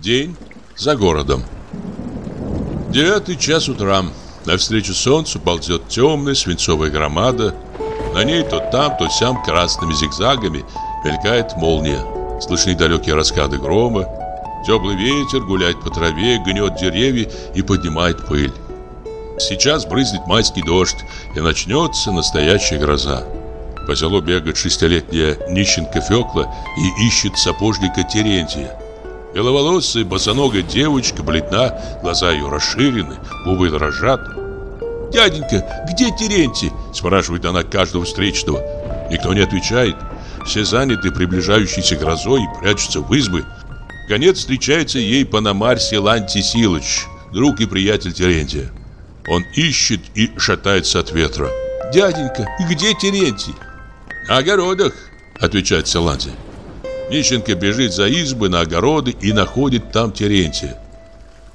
День за городом. Девятый час утра. Навстречу солнцу ползет темная свинцовая громада. На ней то там, то сям красными зигзагами мелькает молния. Слышны далекие раскады грома. Теплый ветер гуляет по траве, гнет деревья и поднимает пыль. Сейчас брызнет майский дождь, и начнется настоящая гроза. По селу бегает шестилетняя нищенка Фёкла и ищет сапожника Терентия. Беловолосая, босоногая девочка, бледна, глаза ее расширены, губы дрожат. «Дяденька, где Терентий?» – спрашивает она каждого встречного. Никто не отвечает. Все заняты приближающейся грозой и прячутся в избы. Конец встречается ей Панамарь Силантий Силыч, друг и приятель Терентия. Он ищет и шатается от ветра. «Дяденька, где Терентий?» «На огородах», — отвечает Силантий. Нищенко бежит за избы на огороды и находит там Терентия.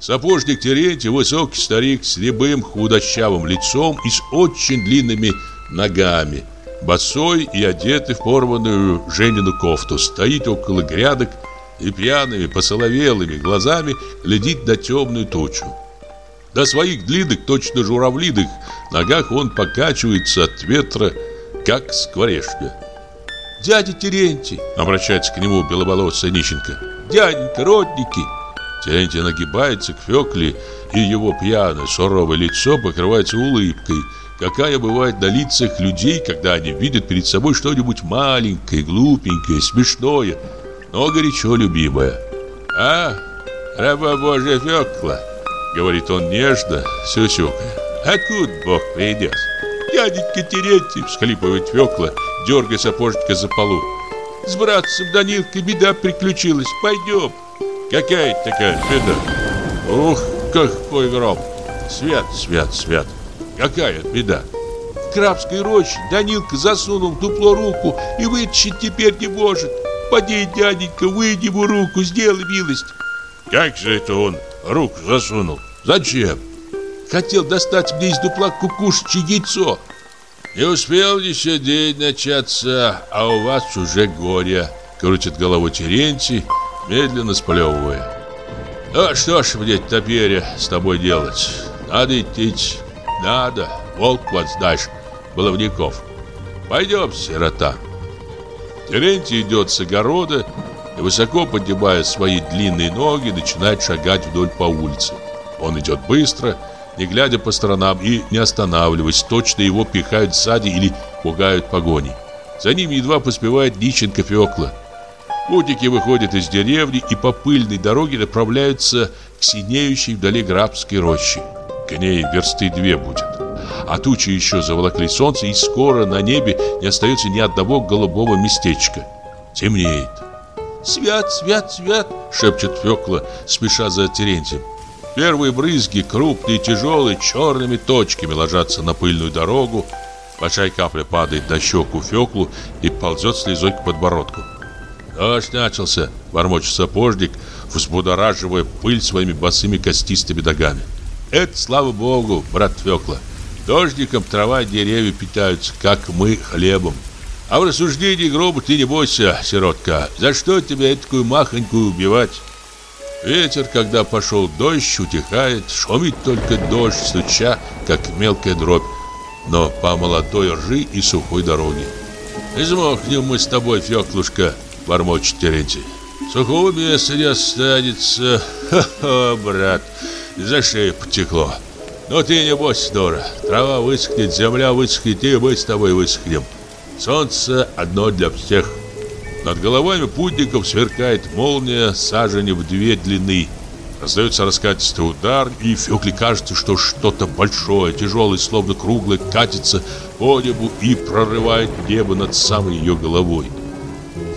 Сапожник Терентий – высокий старик с рябым худощавым лицом и с очень длинными ногами. Босой и одетый в порванную Женину кофту, стоит около грядок и пьяными, посоловелыми глазами глядит на темную тучу. До своих длинных, точно журавлиных ногах он покачивается от ветра, как скворечня. «Дядя Терентий!» — обращается к нему беловолосая нищенка. «Дяденька, родники!» Терентий нагибается к Фекле, и его пьяное, суровое лицо покрывается улыбкой, какая бывает на лицах людей, когда они видят перед собой что-нибудь маленькое, глупенькое, смешное, но горячо любимое. «А, раба Божия Фекла!» Говорит он нежно, сюсюкая. Откуда Бог придет? Дяденька Терентий, всхлипывает Фёкла, дергая сапожника за полу. С братцем Данилкой беда приключилась. Пойдем. Какая такая беда? Ух, какой гром. Свят, свят, свят. Какая беда? В Крабской роще Данилка засунул в дупло руку и вытащить теперь не может. Поди, дяденька, выйди ему руку, сделай милость. Как же это он руку засунул? Зачем? Хотел достать мне из дупла кукушечье яйцо. Не успел еще день начаться, а у вас уже горе, крутит головой Терентий, медленно сплевывая. Ну что ж мне теперь с тобой делать? Надо идти, надо, волк вот знаешь, Баловников. Пойдем, сирота. Терентий идет с огорода и, высоко поднимая свои длинные ноги, начинает шагать вдоль по улице. Он идет быстро, не глядя по сторонам и не останавливаясь, точно его пихают сзади или пугают погони. За ним едва поспевает Нищенко Фёкла. Путники выходят из деревни и по пыльной дороге направляются к синеющей вдали грабской роще. К ней версты две будет. А тучи еще заволокли солнце, и скоро на небе не остается ни одного голубого местечка. Темнеет. «Свят, свят, свят!» — шепчет Фёкла, спеша за Терентием. Первые брызги, крупные, тяжелые, черными точками ложатся на пыльную дорогу. Большая капля падает на щеку Феклу и ползет слезой к подбородку. «Дождь начался!» — бормочет сапожник, взбудораживая пыль своими босыми костистыми ногами. «Это, слава богу, брат Фекла! Дождиком трава и деревья питаются, как мы хлебом. А в рассуждении гроба ты не бойся, сиротка. За что тебя такую махонькую убивать? Ветер, когда пошел дождь, утихает, шумит только дождь, стуча, как мелкая дробь, но по молодой ржи и сухой дороге. «Измокнем мы с тобой, Феклушка», — бормочет Терентий. «Сухого места не останется, ха-ха, брат, за шею потекло. Но ты не бойся, Дора, трава высохнет, земля высохнет, и мы с тобой высохнем». Солнце одно для всех. Над головами путников сверкает молния сажени в две длины. Раздается раскатистый удар, и Фёкле кажется, что что-то большое, тяжелое, словно круглое, катится по небу и прорывает небо над самой ее головой.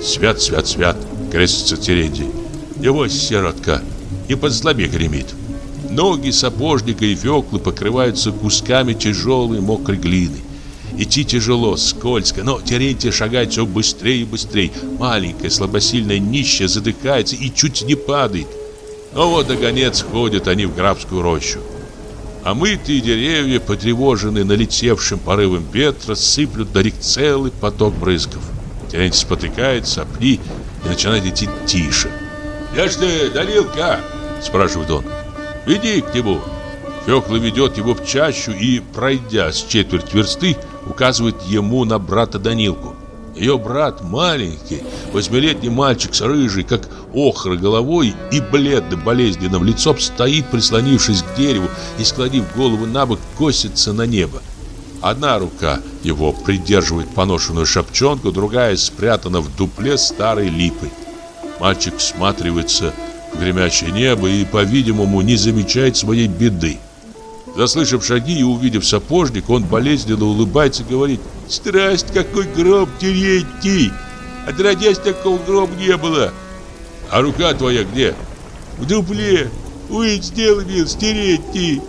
«Свят, свят, свят!» — крестится Терентий. «Его сиротка и под злобе гремит». Ноги сапожника и Фёклы покрываются кусками тяжелой мокрой глины. Идти тяжело, скользко, но Терентий шагает все быстрее и быстрее. Маленькая, слабосильная нищая задыхается и чуть не падает. Но вот, наконец, ходят они в грабскую рощу. А мытые деревья, потревоженные налетевшим порывом ветра, сыплют на них целый поток брызгов. Терентий спотыкается, пни и начинает идти тише. «Где ж ты, Данилка?» – спрашивает он. «Иди к нему». Фёкла ведет его в чащу и, пройдя с четверть версты, указывает ему на брата Данилку. Ее брат маленький, восьмилетний мальчик с рыжей, как охра головой и бледным болезненным лицом стоит, прислонившись к дереву и, склонив голову на бок, косится на небо. Одна рука его придерживает поношенную шапчонку, другая спрятана в дупле старой липы. Мальчик всматривается в гремящее небо и, по-видимому, не замечает своей беды. Заслышав шаги и увидев сапожник, он болезненно улыбается и говорит «Страсть, какой гроб Терентий! Отродясь, такого гроба не было!» «А рука твоя где?» «В дупле! Уить сделал Терентий!»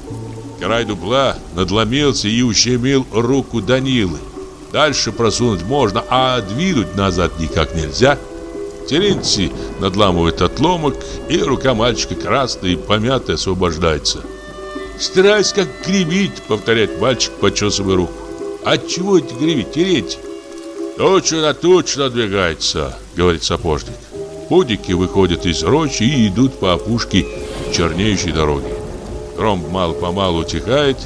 Край дупла надломился и ущемил руку Данилы. Дальше просунуть можно, а двинуть назад никак нельзя. Терентий надламывает отломок, и рука мальчика красная и помятая освобождается. «Страсть как гремит», — повторяет мальчик, почесывая руку. «Отчего это гремит, Терентий?» «Точно на точно надвигается», — говорит сапожник. Пудики выходят из рощи и идут по опушке чернеющей дороги. Гром мало-помалу утихает,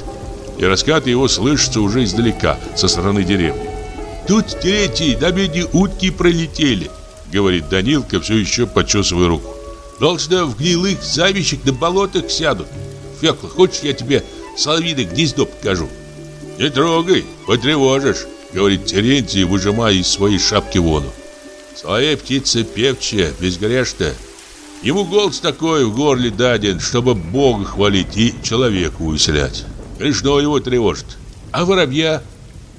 и раскаты его слышатся уже издалека, со стороны деревни. «Тут третий, на меди утки пролетели», — говорит Данилка, все еще почесывая руку. «Должно в гнилых замещик на болотах сядут. Фекла, хочешь, я тебе соловьиное гнездо покажу?» «Не трогай, потревожишь», — говорит Терентий, выжимая из своей шапки вону. «Своя птица певчая, безгрешная». Ему голос такой в горле даден, чтобы Бога хвалить и человека усилять. Грешно его тревожит. А воробья?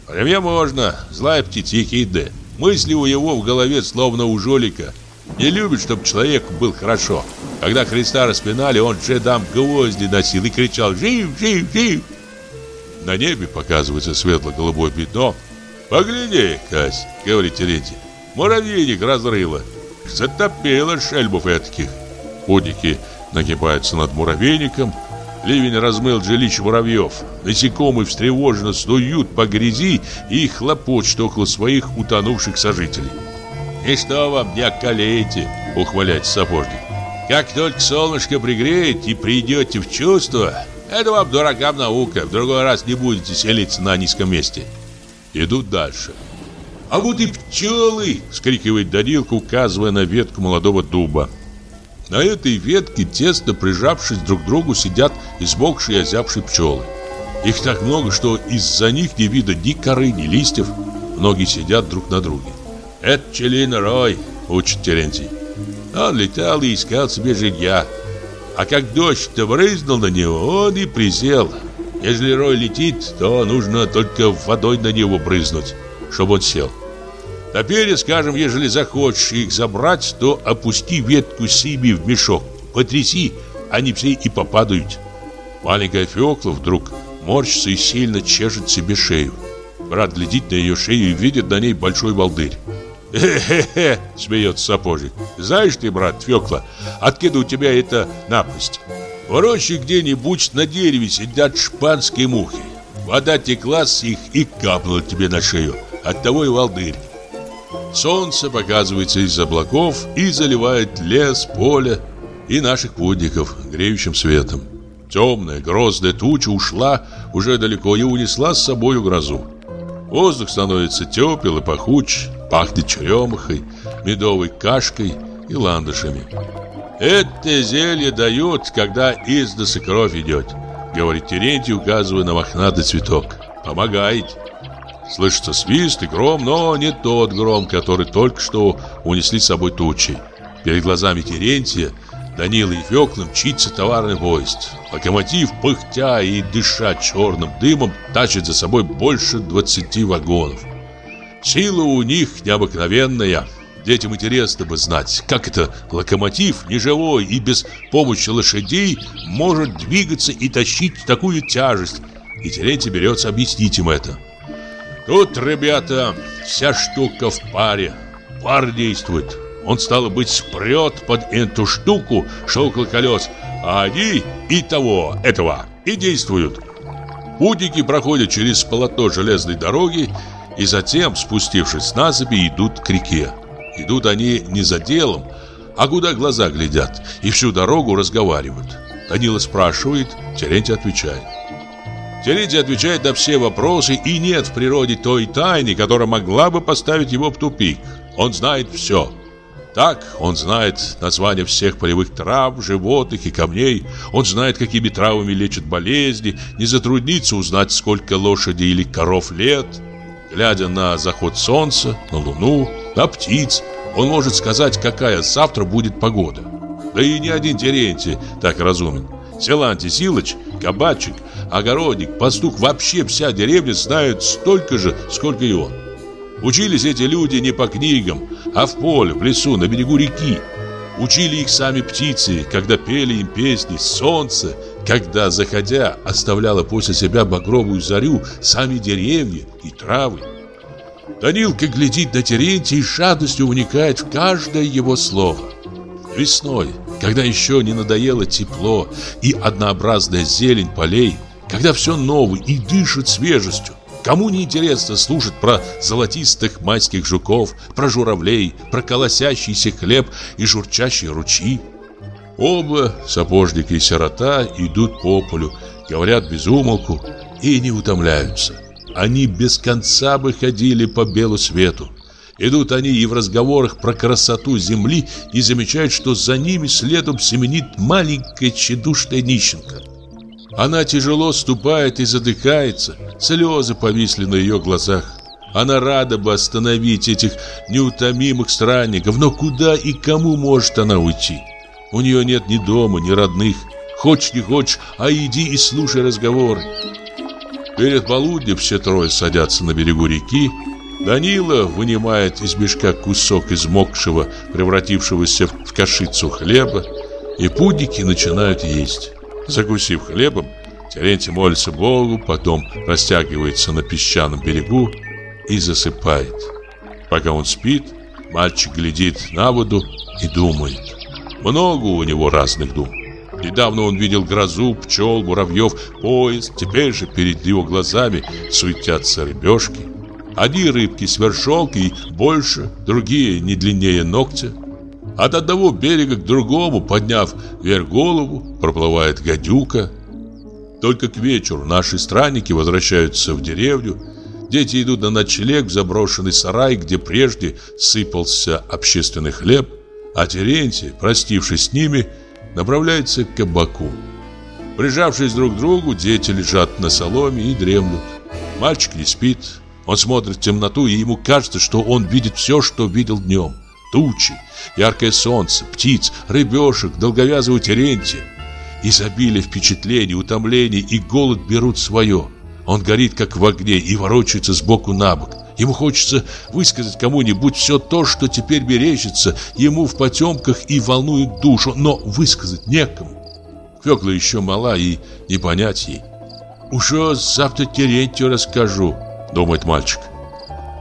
Воробья можно, злая птица ехидная. Мысли у его в голове словно у жолика. Не любит, чтобы человеку был хорошо. Когда Христа распинали, он джедам гвозди носил и кричал «Жив, жив, жив!». На небе показывается светло-голубое пятно. «Погляди, Кась», — говорит Терентий, — «муравейник разрыло». Затопило шельбов этих. Подики нагибаются над муравейником. Ливень размыл жилищ муравьев. Насекомые встревоженно снуют по грязи и хлопочут около своих утонувших сожителей. «И что вам, не околеете?» — ухваляется сапожник. «Как только солнышко пригреет и придете в чувство, это вам, дуракам, наука. В другой раз не будете селиться на низком месте». Идут дальше. «А вот и пчелы!» — скрикивает Данилка, указывая на ветку молодого дуба. На этой ветке, тесно прижавшись друг к другу, сидят измокшие и озябшие пчелы. Их так много, что из-за них не видно ни коры, ни листьев. Многие сидят друг на друге. «Это пчелиный рой», — учит Терентий. Он летал и искал себе жилья. А как дождь-то брызнул на него, он и присел. Если рой летит, то нужно только водой на него брызнуть чтобы он сел. Теперь, скажем, ежели захочешь их забрать, то опусти ветку с в мешок, потряси, они все и попадают. Маленькая Феокла вдруг морщится и сильно чешет себе шею. Брат глядит на ее шею и видит на ней большой волдырь. «Хе-хе-хе!» — смеется сапожник. «Знаешь ты, брат Фёкла, откуда у тебя эта напасть? В роще где-нибудь на дереве сидят шпанские мухи. Вода текла с их и капнула тебе на шею. Оттого и волдырь. Солнце показывается из облаков и заливает лес, поле и наших путников греющим светом. Темная, грозная туча ушла уже далеко и унесла с собой грозу. Воздух становится тепел и пахуч, пахнет черемухой, медовой кашкой и ландышами. «Это зелье дают, когда из носа кровь идет», — говорит Терентий, указывая на мохнатый цветок. «Помогает». Слышится свист и гром, но не тот гром, который только что унесли с собой тучи. Перед глазами Терентия, Данила и Фёкла мчится товарный поезд. Локомотив, пыхтя и дыша черным дымом, тащит за собой больше 20 вагонов. Сила у них необыкновенная. Детям интересно бы знать, как это локомотив, неживой и без помощи лошадей, может двигаться и тащить такую тяжесть. И Терентий берется объяснить им это. Тут, ребята, вся штука в паре. Пар действует. Он, стало быть, спрет под эту штуку, около колес, а они и того, этого, и действуют. Путники проходят через полотно железной дороги и затем, спустившись на насыпи, идут к реке. Идут они не за делом, а куда глаза глядят, и всю дорогу разговаривают. Данила спрашивает, Терентий отвечает. Терентий отвечает на все вопросы, и нет в природе той тайны, которая могла бы поставить его в тупик. Он знает все. Так, он знает названия всех полевых трав, животных и камней. Он знает, какими травами лечат болезни. Не затруднится узнать, сколько лошади или коров лет. Глядя на заход солнца, на луну, на птиц, он может сказать, какая завтра будет погода. Да и не один Терентий так разумен. Силантий Силыч, кабачик, огородник, пастух, вообще вся деревня знает столько же, сколько и он. Учились эти люди не по книгам, а в поле, в лесу, на берегу реки. Учили их сами птицы, когда пели им песни, солнце, когда, заходя, оставляло после себя багровую зарю сами деревья и травы. Данилка глядит на Терентия и жадностью уникает в каждое его слово. Весной, когда еще не надоело тепло и однообразная зелень полей, когда все новое и дышит свежестью, Кому не интересно слушать про золотистых майских жуков, про журавлей, про колосящийся хлеб и журчащие ручьи? Оба, сапожник и сирота, идут по полю, говорят без умолку и не утомляются. Они без конца бы ходили по белу свету. Идут они и в разговорах про красоту земли и замечают, что за ними следом семенит маленькая тщедушная нищенка. Она тяжело ступает и задыхается, слезы повисли на ее глазах. Она рада бы остановить этих неутомимых странников, но куда и кому может она уйти? У нее нет ни дома, ни родных. Хочешь не хочешь, а иди и слушай разговоры. Перед полуднем все трое садятся на берегу реки. Данила вынимает из мешка кусок измокшего, превратившегося в кашицу хлеба, и путники начинают есть. Закусив хлебом, Терентий молится Богу, потом растягивается на песчаном берегу и засыпает. Пока он спит, мальчик глядит на воду и думает. Много у него разных дум. Недавно он видел грозу, пчел, муравьев, поезд. Теперь же перед его глазами суетятся рыбешки. Одни рыбки свершок и больше, другие не длиннее ногтя. От одного берега к другому, подняв вверх голову, проплывает гадюка. Только к вечеру наши странники возвращаются в деревню. Дети идут на ночлег в заброшенный сарай, где прежде сыпался общественный хлеб, а Терентий, простившись с ними, направляется к кабаку. Прижавшись друг к другу, дети лежат на соломе и дремлют. Мальчик не спит. Он смотрит в темноту, и ему кажется, что он видит все, что видел днем тучи, яркое солнце, птиц, рыбешек, долговязого Терентия. Изобилие впечатлений, утомлений и голод берут свое. Он горит, как в огне, и ворочается сбоку на бок. Ему хочется высказать кому-нибудь все то, что теперь бережется ему в потемках и волнует душу, но высказать некому. Фёкла еще мала и не понять ей. «Уже завтра Терентию расскажу», — думает мальчик.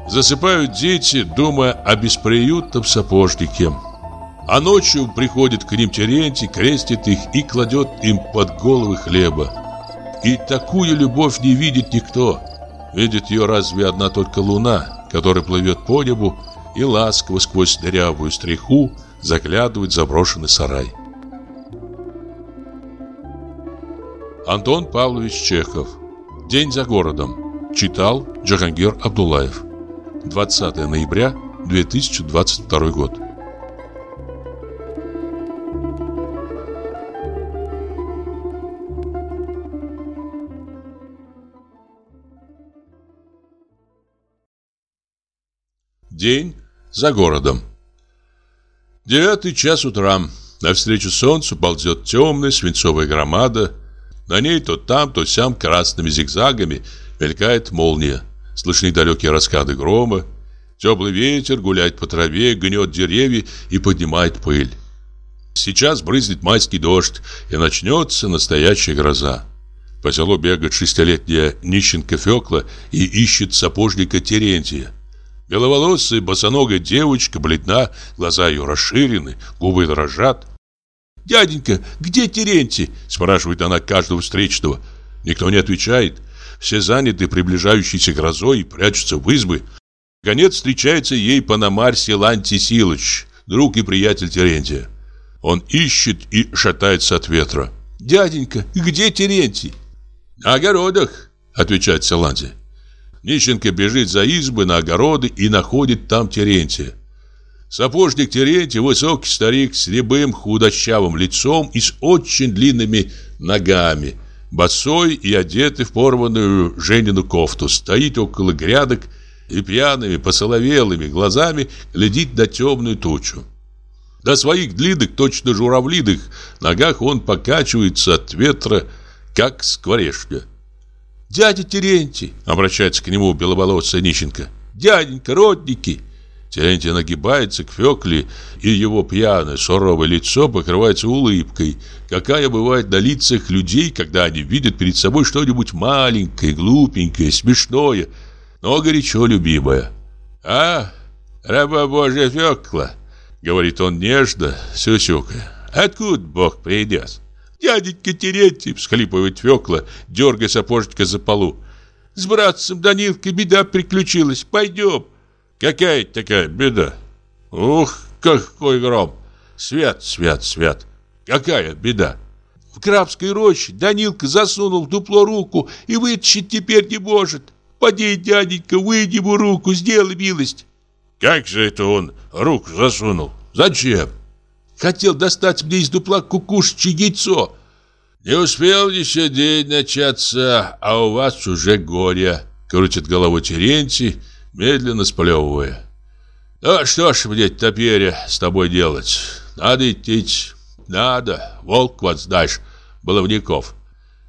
Засыпают дети, думая о бесприютном сапожнике. А ночью приходит к ним Терентий, крестит их и кладет им под головы хлеба. И такую любовь не видит никто. Видит ее разве одна только луна, которая плывет по небу и ласково сквозь дырявую стриху заглядывает заброшенный сарай. Антон Павлович Чехов День за городом Читал Джахангир Абдулаев 20 ноября 2022 год. День за городом. Девятый час утра. Навстречу солнцу ползет темная свинцовая громада. На ней то там, то сям красными зигзагами мелькает молния. Слышны далекие раскады грома. Теплый ветер гуляет по траве, гнет деревья и поднимает пыль. Сейчас брызнет майский дождь, и начнется настоящая гроза. По селу бегает шестилетняя нищенка Фёкла и ищет сапожника Терентия. Беловолосая, босоногая девочка, бледна, глаза ее расширены, губы дрожат. «Дяденька, где Терентий?» – спрашивает она каждого встречного. Никто не отвечает. Все заняты приближающейся грозой и прячутся в избы. Гонец встречается ей Пономарь Силантий Силыч, друг и приятель Терентия. Он ищет и шатается от ветра. «Дяденька, где Терентий?» «На огородах», — отвечает Силантий. Нищенко бежит за избы на огороды и находит там Терентия. Сапожник Терентий – высокий старик с рябым худощавым лицом и с очень длинными ногами, босой и одетый в порванную Женину кофту, стоит около грядок и пьяными, посоловелыми глазами глядит на темную тучу. До своих длинных, точно журавлиных ногах он покачивается от ветра, как скворечня. «Дядя Терентий!» — обращается к нему беловолосая нищенка. «Дяденька, родники!» Терентий нагибается к Фекле, и его пьяное, суровое лицо покрывается улыбкой, какая бывает на лицах людей, когда они видят перед собой что-нибудь маленькое, глупенькое, смешное, но горячо любимое. «А, раба Божья Фекла!» — говорит он нежно, сюсюкая. «Откуда Бог придет?» «Дяденька Терентий!» — всхлипывает Фекла, дергая сапожника за полу. «С братцем Данилкой беда приключилась. Пойдем!» Какая такая беда? Ух, какой гром! Свят, свят, свят! Какая беда? В Крабской роще Данилка засунул в дупло руку и вытащить теперь не может. Поди, дяденька, выйди ему руку, сделай милость. Как же это он руку засунул? Зачем? Хотел достать мне из дупла кукушечье яйцо. Не успел еще день начаться, а у вас уже горе, крутит головой Терентий, медленно сплевывая. «Ну что ж мне теперь с тобой делать? Надо идти. Надо. Волк вот знаешь, Баловников.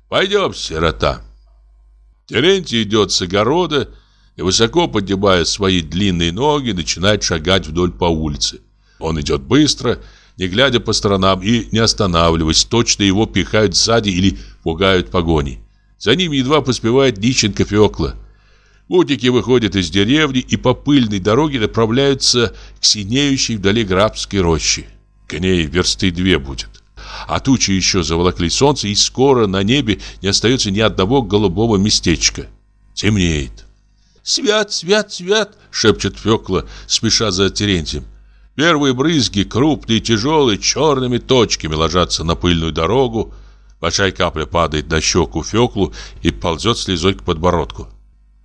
Пойдем, сирота». Терентий идет с огорода и, высоко поднимая свои длинные ноги, начинает шагать вдоль по улице. Он идет быстро, не глядя по сторонам и не останавливаясь, точно его пихают сзади или пугают погоней. За ним едва поспевает Нищенко Фёкла. Путники выходят из деревни и по пыльной дороге направляются к синеющей вдали грабской рощи. К ней версты две будет. А тучи еще заволокли солнце, и скоро на небе не остается ни одного голубого местечка. Темнеет. «Свят, свят, свят!» — шепчет Фёкла, спеша за Терентием. Первые брызги, крупные, тяжелые, черными точками ложатся на пыльную дорогу. Большая капля падает на щеку Феклу и ползет слезой к подбородку.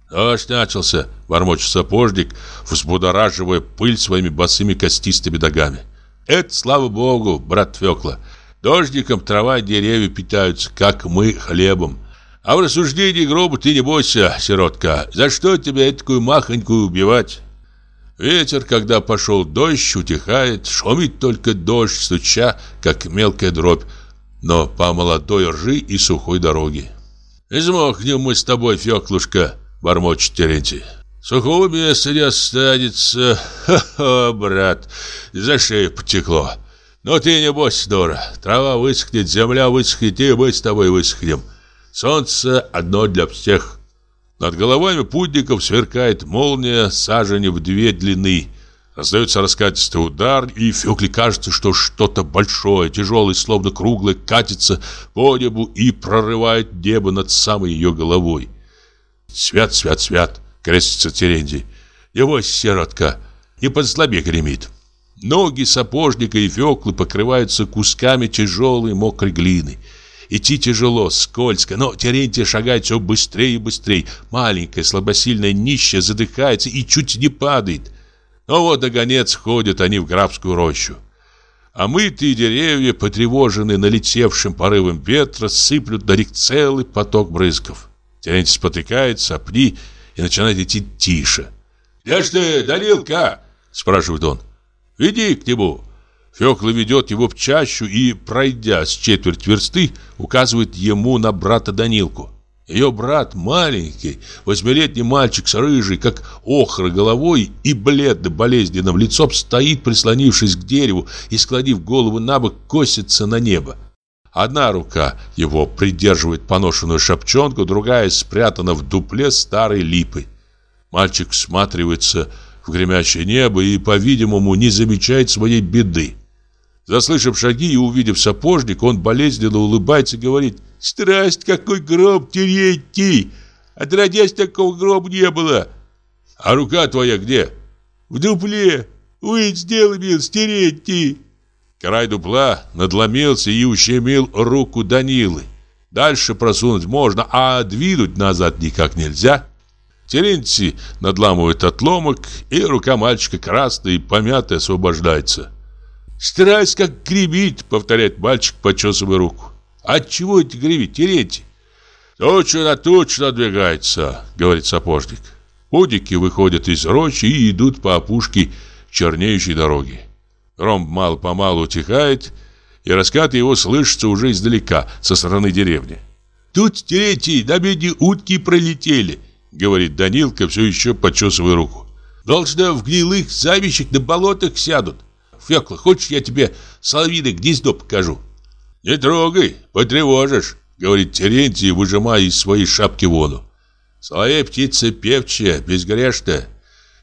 «Дождь начался», — бормочет сапожник, взбудораживая пыль своими босыми костистыми ногами. «Это, слава богу, брат Фёкла. Дождиком трава и деревья питаются, как мы хлебом. А в рассуждении гроба ты не бойся, сиротка. За что тебя такую махонькую убивать?» Ветер, когда пошел дождь, утихает, шумит только дождь, стуча, как мелкая дробь, но по молодой ржи и сухой дороге. «Измокнем мы с тобой, Фёклушка», бормочет Терентий. Сухого места не останется. Ха-ха, брат, за шею потекло. Но ты не бойся, дура. Трава высохнет, земля высохнет, и мы с тобой высохнем. Солнце одно для всех. Над головами путников сверкает молния сажени в две длины. Раздается раскатистый удар, и Фёкле кажется, что что-то большое, тяжелое, словно круглое, катится по небу и прорывает небо над самой ее головой. Свят, свят, свят, крестится Терентий. Его сиротка не под слабе гремит. Ноги сапожника и феклы покрываются кусками тяжелой мокрой глины. Идти тяжело, скользко, но Терентий шагает все быстрее и быстрее. Маленькая, слабосильная нищая задыхается и чуть не падает. Но вот, наконец, ходят они в графскую рощу. А мытые деревья, потревоженные налетевшим порывом ветра, сыплют на них целый поток брызгов. Терентий спотыкается, сопни и начинает идти тише. «Где ж ты, Данилка?» – спрашивает он. «Веди к нему». Фёкла ведет его в чащу и, пройдя с четверть версты, указывает ему на брата Данилку. Ее брат маленький, восьмилетний мальчик с рыжей, как охра головой и бледно болезненным лицом стоит, прислонившись к дереву и, склонив голову на бок, косится на небо. Одна рука его придерживает поношенную шапчонку, другая спрятана в дупле старой липы. Мальчик всматривается в гремящее небо и, по-видимому, не замечает своей беды. Заслышав шаги и увидев сапожник, он болезненно улыбается и говорит «Страсть, какой гроб Терентий! Отродясь, такого гроба не было!» «А рука твоя где?» «В дупле!» Вы сделай милость, Терентий!» Край дупла надломился и ущемил руку Данилы. Дальше просунуть можно, а двинуть назад никак нельзя. Терентий надламывает отломок, и рука мальчика красная и помятая освобождается. «Страсть как гремит», — повторяет мальчик, почесывая руку. «Отчего это гремит, Терентий?» «Туча на тучу надвигается», — говорит сапожник. Пудики выходят из рощи и идут по опушке чернеющей дороги. Ром мало-помалу утихает, и раскаты его слышатся уже издалека, со стороны деревни. «Тут, Терентий, на меди утки пролетели», — говорит Данилка, все еще почесывая руку. «Должно в гнилых замещик на болотах сядут. Фекла, хочешь, я тебе соловьиное гнездо покажу?» «Не трогай, потревожишь», — говорит Терентий, выжимая из своей шапки воду. «Соловей птица певчая, безгрешная.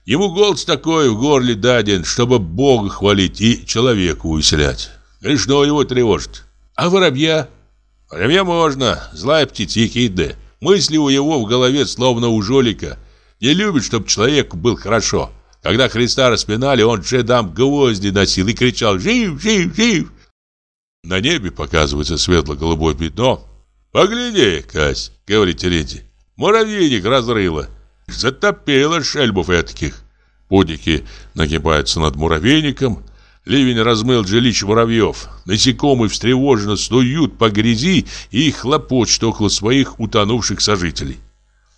Ему голос такой в горле даден, чтобы Бога хвалить и человека усилять. Грешно его тревожит. А воробья? Воробья можно, злая птица ехидная. Мысли у его в голове словно у жолика. Не любит, чтобы человеку был хорошо. Когда Христа распинали, он же дам гвозди носил и кричал «Жив, жив, жив!». На небе показывается светло-голубое пятно. «Погляди, Кась», — говорит Терентий, — «муравейник разрыло». Затопило шельбов этаких. Путники нагибаются над муравейником. Ливень размыл жилищ муравьев. Насекомые встревоженно снуют по грязи и хлопочут около своих утонувших сожителей.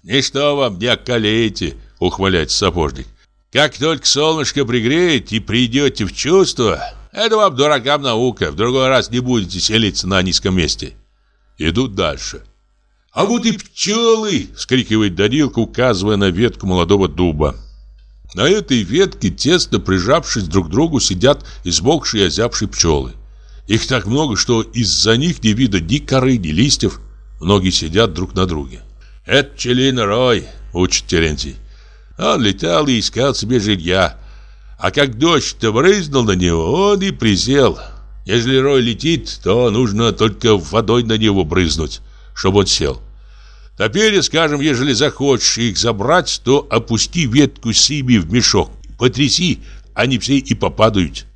«Ничто вам не околеете», — ухваляется сапожник. «Как только солнышко пригреет и придете в чувство, это вам, дуракам, наука. В другой раз не будете селиться на низком месте». Идут дальше. «А вот и пчелы!» — вскрикивает Данилка, указывая на ветку молодого дуба. На этой ветке, тесно прижавшись друг к другу, сидят измокшие и озябшие пчелы. Их так много, что из-за них не видно ни коры, ни листьев. Многие сидят друг на друге. «Это пчелиный рой», — учит Терентий. Он летал и искал себе жилья. А как дождь-то брызнул на него, он и присел. Если рой летит, то нужно только водой на него брызнуть чтобы он сел. Теперь, скажем, ежели захочешь их забрать, то опусти ветку с ими в мешок, потряси, они все и попадают.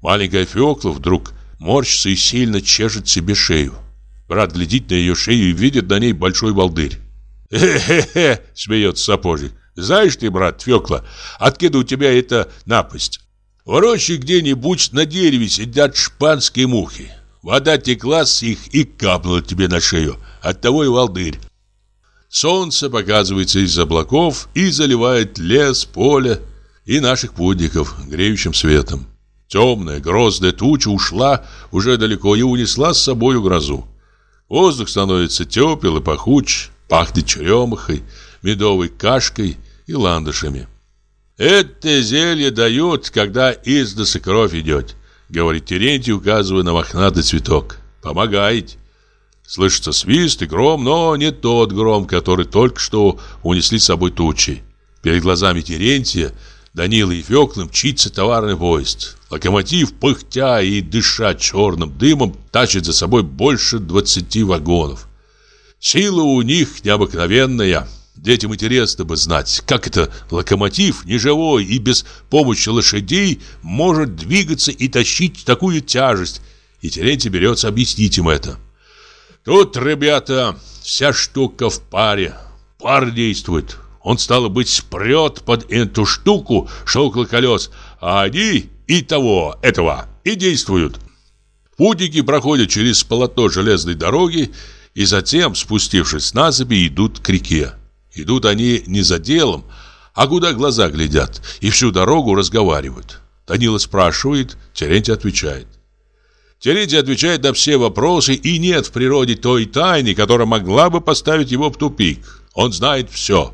Маленькая Феокла вдруг морщится и сильно чешет себе шею. Брат глядит на ее шею и видит на ней большой волдырь. «Хе-хе-хе!» — смеется сапожник. «Знаешь ты, брат Фекла, откуда у тебя эта напасть? В роще где-нибудь на дереве сидят шпанские мухи. Вода текла с их и капнула тебе на шею. Оттого и волдырь. Солнце показывается из облаков и заливает лес, поле и наших путников греющим светом. Темная, грозная туча ушла уже далеко и унесла с собою грозу. Воздух становится тепел и пахуч, пахнет черемахой, медовой кашкой и ландышами. Это зелье дают, когда из носа кровь идет говорит Терентий, указывая на мохнатый цветок. Помогает. Слышится свист и гром, но не тот гром, который только что унесли с собой тучи. Перед глазами Терентия, Данила и Феклы мчится товарный поезд. Локомотив, пыхтя и дыша черным дымом, тащит за собой больше 20 вагонов. Сила у них необыкновенная – Детям интересно бы знать, как это локомотив, неживой и без помощи лошадей, может двигаться и тащить такую тяжесть. И Терентий берется объяснить им это. Тут, ребята, вся штука в паре. Пар действует. Он, стало быть, спрет под эту штуку, около колес, а они и того, этого, и действуют. Путники проходят через полотно железной дороги и затем, спустившись на насыпи, идут к реке. Идут они не за делом, а куда глаза глядят, и всю дорогу разговаривают. Данила спрашивает, Терентий отвечает. Терентий отвечает на все вопросы, и нет в природе той тайны, которая могла бы поставить его в тупик. Он знает все.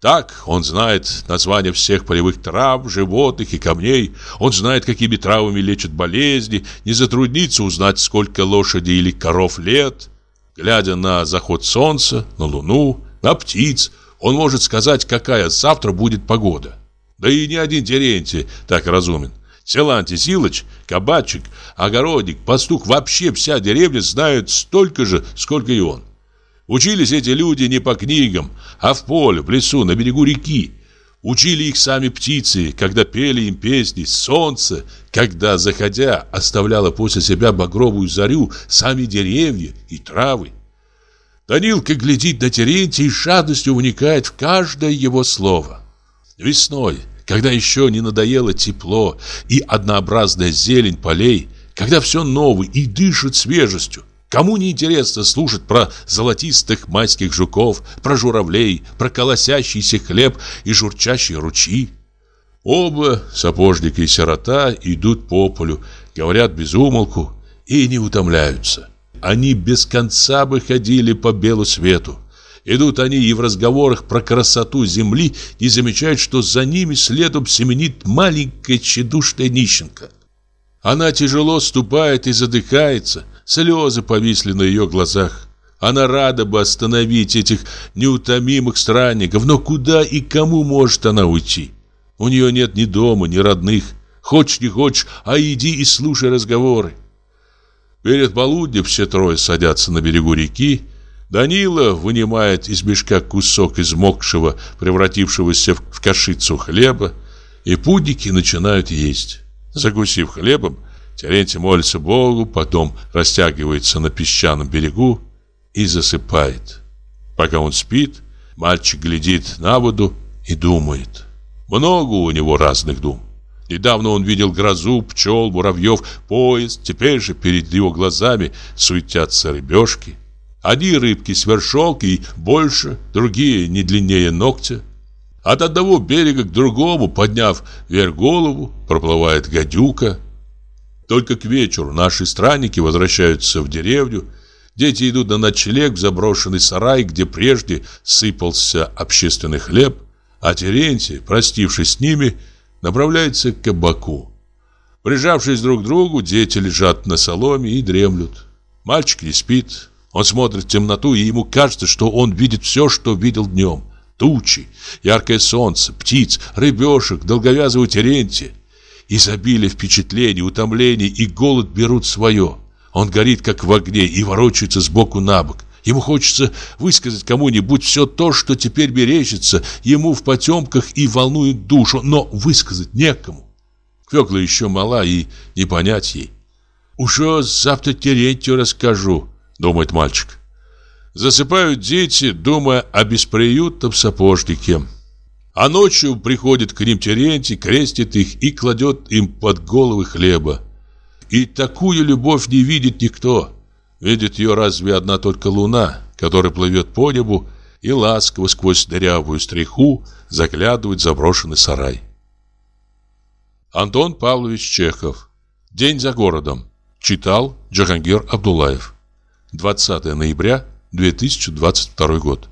Так, он знает названия всех полевых трав, животных и камней. Он знает, какими травами лечат болезни. Не затруднится узнать, сколько лошади или коров лет. Глядя на заход солнца, на луну, на птиц. Он может сказать, какая завтра будет погода. Да и не один Терентий так разумен. Селанти Силыч, кабачик, огородник, пастух, вообще вся деревня знают столько же, сколько и он. Учились эти люди не по книгам, а в поле, в лесу, на берегу реки. Учили их сами птицы, когда пели им песни, солнце, когда, заходя, оставляло после себя багровую зарю сами деревья и травы. Данилка глядит на Терентия и жадностью вникает в каждое его слово. Весной, когда еще не надоело тепло и однообразная зелень полей, когда все новое и дышит свежестью, Кому не интересно слушать про золотистых майских жуков, про журавлей, про колосящийся хлеб и журчащие ручьи? Оба, сапожник и сирота, идут по полю, говорят без умолку и не утомляются. Они без конца бы ходили по белу свету. Идут они и в разговорах про красоту земли не замечают, что за ними следом семенит маленькая тщедушная нищенка. Она тяжело ступает и задыхается, Слезы повисли на ее глазах. Она рада бы остановить этих неутомимых странников, но куда и кому может она уйти? У нее нет ни дома, ни родных. Хочешь не хочешь, а иди и слушай разговоры. Перед полуднем все трое садятся на берегу реки. Данила вынимает из мешка кусок измокшего, превратившегося в кашицу хлеба, и путники начинают есть. Закусив хлебом, Терентий молится Богу, потом растягивается на песчаном берегу и засыпает. Пока он спит, мальчик глядит на воду и думает. Много у него разных дум. Недавно он видел грозу, пчел, муравьев, поезд. Теперь же перед его глазами суетятся рыбешки. Одни рыбки свершок и больше, другие не длиннее ногтя. От одного берега к другому, подняв вверх голову, проплывает гадюка – только к вечеру наши странники возвращаются в деревню. Дети идут на ночлег в заброшенный сарай, где прежде сыпался общественный хлеб, а Терентий, простившись с ними, направляется к кабаку. Прижавшись друг к другу, дети лежат на соломе и дремлют. Мальчик не спит. Он смотрит в темноту, и ему кажется, что он видит все, что видел днем. Тучи, яркое солнце, птиц, рыбешек, долговязого Терентия. Изобилие впечатлений, утомлений и голод берут свое. Он горит, как в огне, и ворочается сбоку на бок. Ему хочется высказать кому-нибудь все то, что теперь бережется ему в потемках и волнует душу, но высказать некому. Фёкла еще мала и не понять ей. «Уже завтра Терентию расскажу», — думает мальчик. Засыпают дети, думая о бесприютном сапожнике. А ночью приходит к ним Терентий, крестит их и кладет им под головы хлеба. И такую любовь не видит никто. Видит ее разве одна только луна, которая плывет по небу и ласково сквозь дырявую стриху заглядывает заброшенный сарай. Антон Павлович Чехов. День за городом. Читал Джахангир Абдулаев. 20 ноября 2022 год.